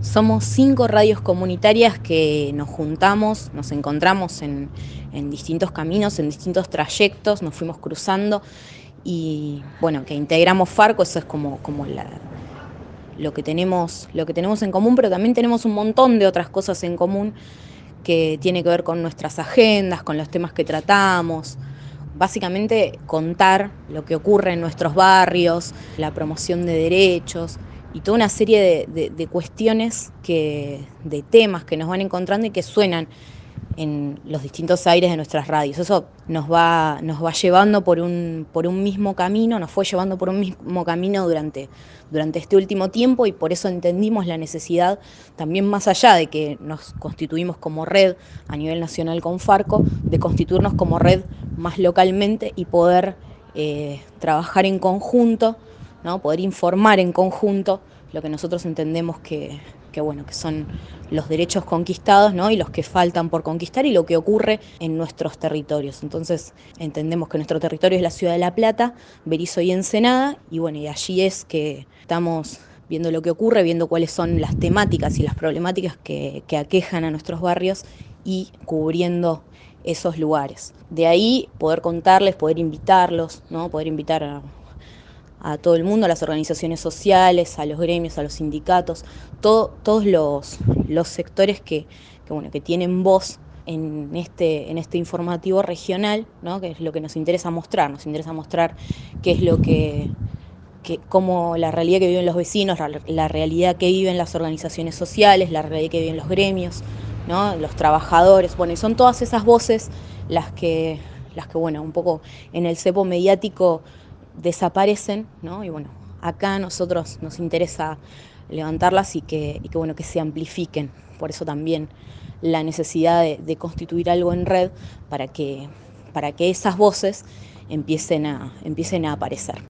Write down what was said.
Somos cinco radios comunitarias que nos juntamos, nos encontramos en, distintos caminos, en distintos trayectos, nos fuimos cruzando y bueno, que integramos Farco, eso es como, como lo, que tenemos, lo que tenemos en común, pero también tenemos un montón de otras cosas en común que tiene que ver con nuestras agendas, con los temas que tratamos. Básicamente contar lo que ocurre en nuestros barrios, la promoción de derechos, y toda una serie de, de, cuestiones, que, de temas que nos van encontrando y que suenan en los distintos aires de nuestras radios. Eso nos va, nos va llevando por un, por un mismo camino, nos fue llevando por un mismo camino durante, durante este último tiempo y por eso entendimos la necesidad, también más allá de que nos constituimos como red a nivel nacional con Farco, de constituirnos como red más localmente y poder eh, trabajar en conjunto ¿no? poder informar en conjunto lo que nosotros entendemos que, que, bueno, que son los derechos conquistados ¿no? y los que faltan por conquistar y lo que ocurre en nuestros territorios. Entonces entendemos que nuestro territorio es la ciudad de La Plata, Berizo y Ensenada, y bueno, y allí es que estamos viendo lo que ocurre, viendo cuáles son las temáticas y las problemáticas que, que aquejan a nuestros barrios y cubriendo esos lugares. De ahí poder contarles, poder invitarlos, ¿no? poder invitar a a todo el mundo, a las organizaciones sociales, a los gremios, a los sindicatos, todo, todos los, sectores que, bueno, que tienen voz en este, en este informativo regional, ¿no? que es lo que nos interesa mostrar, nos interesa mostrar qué es lo que, que cómo la realidad que viven los vecinos, la, la realidad que viven las organizaciones sociales, la realidad que viven los gremios, ¿no? los trabajadores, bueno, y son todas esas voces las que, las que bueno, un poco en el cepo mediático desaparecen, ¿no? Y bueno, acá a nosotros nos interesa levantarlas y que, y que, bueno, que se amplifiquen. Por eso también la necesidad de, de constituir algo en red para que, para que esas voces empiecen a, empiecen a aparecer.